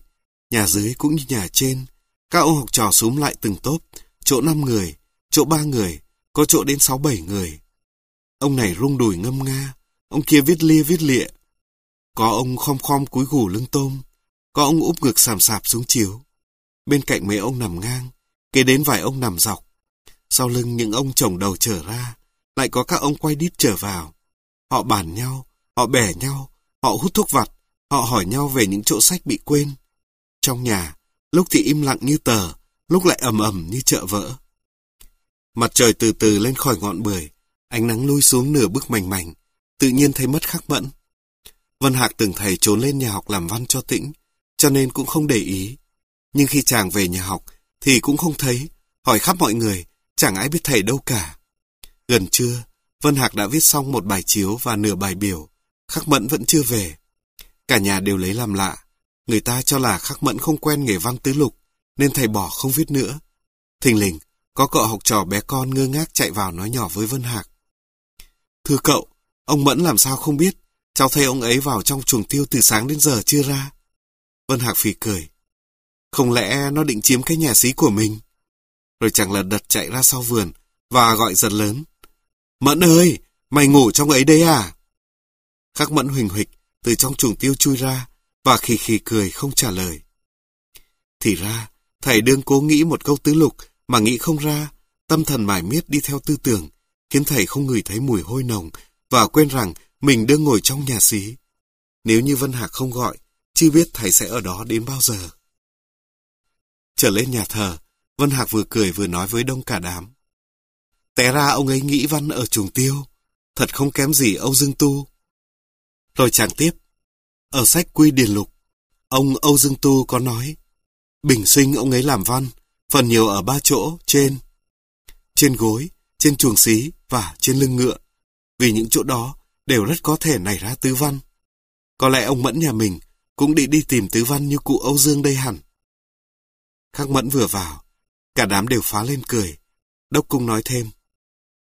Nhà dưới cũng như nhà trên, các ông học trò súm lại từng tốp, chỗ năm người, chỗ ba người, có chỗ đến sáu bảy người. Ông này rung đùi ngâm nga, ông kia viết lia viết lịa. Có ông khom khom cúi gù lưng tôm, có ông úp ngực sàm sạp xuống chiếu. bên cạnh mấy ông nằm ngang, kế đến vài ông nằm dọc. Sau lưng những ông chồng đầu trở ra, lại có các ông quay đít trở vào. Họ bàn nhau, họ bẻ nhau, họ hút thuốc vặt, họ hỏi nhau về những chỗ sách bị quên. Trong nhà, lúc thì im lặng như tờ, lúc lại ầm ầm như chợ vỡ. Mặt trời từ từ lên khỏi ngọn bưởi, ánh nắng lui xuống nửa bước mảnh mảnh, tự nhiên thấy mất khắc mẫn. Vân Hạc từng thầy trốn lên nhà học làm văn cho tĩnh, cho nên cũng không để ý. Nhưng khi chàng về nhà học, thì cũng không thấy, hỏi khắp mọi người, chẳng ai biết thầy đâu cả. Gần trưa, Vân Hạc đã viết xong một bài chiếu và nửa bài biểu, Khắc Mẫn vẫn chưa về. Cả nhà đều lấy làm lạ, người ta cho là Khắc Mẫn không quen nghề văn tứ lục, nên thầy bỏ không viết nữa. Thình lình, có cậu học trò bé con ngơ ngác chạy vào nói nhỏ với Vân Hạc. Thưa cậu, ông Mẫn làm sao không biết, cháu thấy ông ấy vào trong chuồng tiêu từ sáng đến giờ chưa ra. Vân Hạc phì cười. Không lẽ nó định chiếm cái nhà xí của mình? Rồi chàng lật đật chạy ra sau vườn và gọi giật lớn. Mẫn ơi, mày ngủ trong ấy đấy à? Khắc mẫn huỳnh huỵch từ trong chuồng tiêu chui ra và khì khì cười không trả lời. Thì ra, thầy đương cố nghĩ một câu tứ lục mà nghĩ không ra, tâm thần mải miết đi theo tư tưởng, khiến thầy không ngửi thấy mùi hôi nồng và quên rằng mình đương ngồi trong nhà xí. Nếu như Vân Hạc không gọi, chưa biết thầy sẽ ở đó đến bao giờ. Trở lên nhà thờ, Vân Hạc vừa cười vừa nói với đông cả đám. Té ra ông ấy nghĩ văn ở chuồng tiêu, thật không kém gì Âu Dương Tu. Rồi chàng tiếp, ở sách Quy Điển Lục, ông Âu Dương Tu có nói, bình sinh ông ấy làm văn, phần nhiều ở ba chỗ trên, trên gối, trên chuồng xí và trên lưng ngựa, vì những chỗ đó đều rất có thể nảy ra tứ văn. Có lẽ ông Mẫn nhà mình cũng định đi tìm tứ văn như cụ Âu Dương đây hẳn. Khắc Mẫn vừa vào, cả đám đều phá lên cười. Đốc Cung nói thêm,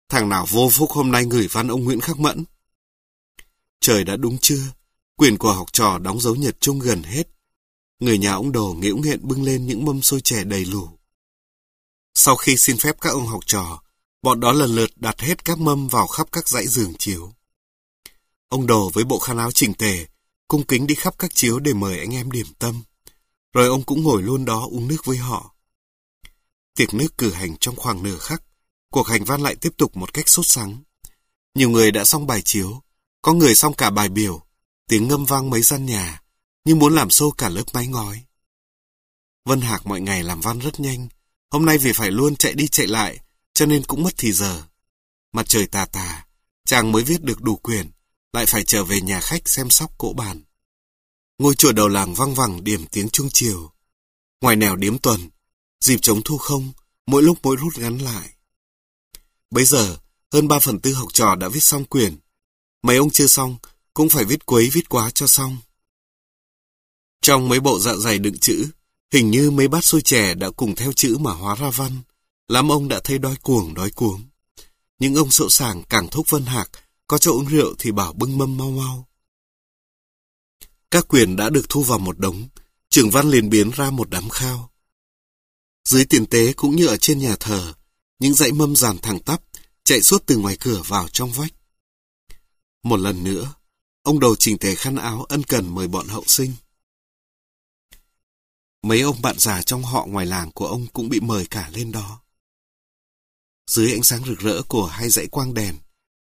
thằng nào vô phúc hôm nay gửi văn ông Nguyễn Khắc Mẫn. Trời đã đúng chưa, quyền của học trò đóng dấu nhật chung gần hết. Người nhà ông Đồ nghễu nghện bưng lên những mâm xôi chè đầy lủ. Sau khi xin phép các ông học trò, bọn đó lần lượt đặt hết các mâm vào khắp các dãy giường chiếu. Ông Đồ với bộ khăn áo chỉnh tề, cung kính đi khắp các chiếu để mời anh em điểm tâm. Rồi ông cũng ngồi luôn đó uống nước với họ. Tiệc nước cử hành trong khoảng nửa khắc, cuộc hành văn lại tiếp tục một cách sốt sắng. Nhiều người đã xong bài chiếu, có người xong cả bài biểu, tiếng ngâm vang mấy gian nhà, như muốn làm xô cả lớp mái ngói. Vân Hạc mọi ngày làm văn rất nhanh, hôm nay vì phải luôn chạy đi chạy lại, cho nên cũng mất thì giờ. Mặt trời tà tà, chàng mới viết được đủ quyền, lại phải trở về nhà khách xem sóc cỗ bàn. Ngôi chùa đầu làng văng vẳng điểm tiếng chuông chiều. Ngoài nẻo điếm tuần, dịp chống thu không, mỗi lúc mỗi rút ngắn lại. Bây giờ, hơn ba phần tư học trò đã viết xong quyển, Mấy ông chưa xong, cũng phải viết quấy viết quá cho xong. Trong mấy bộ dạ dày đựng chữ, hình như mấy bát xôi chè đã cùng theo chữ mà hóa ra văn. Lắm ông đã thấy đói cuồng đói cuống. Những ông sỗ sàng càng thúc Vân Hạc, có chỗ uống rượu thì bảo bưng mâm mau mau. Các quyền đã được thu vào một đống, trường văn liền biến ra một đám khao. Dưới tiền tế cũng như ở trên nhà thờ, những dãy mâm dàn thẳng tắp, chạy suốt từ ngoài cửa vào trong vách. Một lần nữa, ông đầu chỉnh tề khăn áo ân cần mời bọn hậu sinh. Mấy ông bạn già trong họ ngoài làng của ông cũng bị mời cả lên đó. Dưới ánh sáng rực rỡ của hai dãy quang đèn,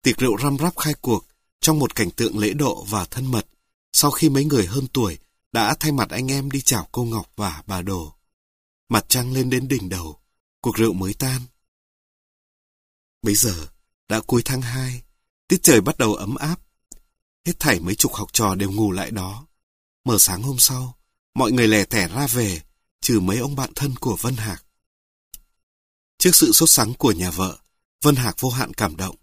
tiệc rượu răm rắp khai cuộc trong một cảnh tượng lễ độ và thân mật sau khi mấy người hơn tuổi đã thay mặt anh em đi chào cô Ngọc và bà Đồ. Mặt trăng lên đến đỉnh đầu, cuộc rượu mới tan. Bây giờ, đã cuối tháng 2, tiết trời bắt đầu ấm áp. Hết thảy mấy chục học trò đều ngủ lại đó. Mở sáng hôm sau, mọi người lẻ tẻ ra về, trừ mấy ông bạn thân của Vân Hạc. Trước sự sốt sắng của nhà vợ, Vân Hạc vô hạn cảm động.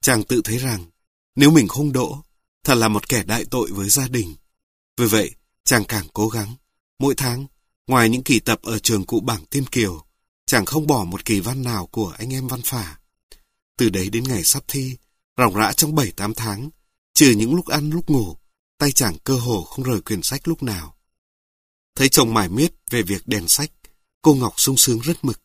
Chàng tự thấy rằng, nếu mình không đỗ, thật là một kẻ đại tội với gia đình. Vì vậy, chàng càng cố gắng. Mỗi tháng, ngoài những kỳ tập ở trường cụ bảng Tiên Kiều, chàng không bỏ một kỳ văn nào của anh em văn phả. Từ đấy đến ngày sắp thi, ròng rã trong 7-8 tháng, trừ những lúc ăn lúc ngủ, tay chàng cơ hồ không rời quyển sách lúc nào. Thấy chồng mải miết về việc đèn sách, cô Ngọc sung sướng rất mực.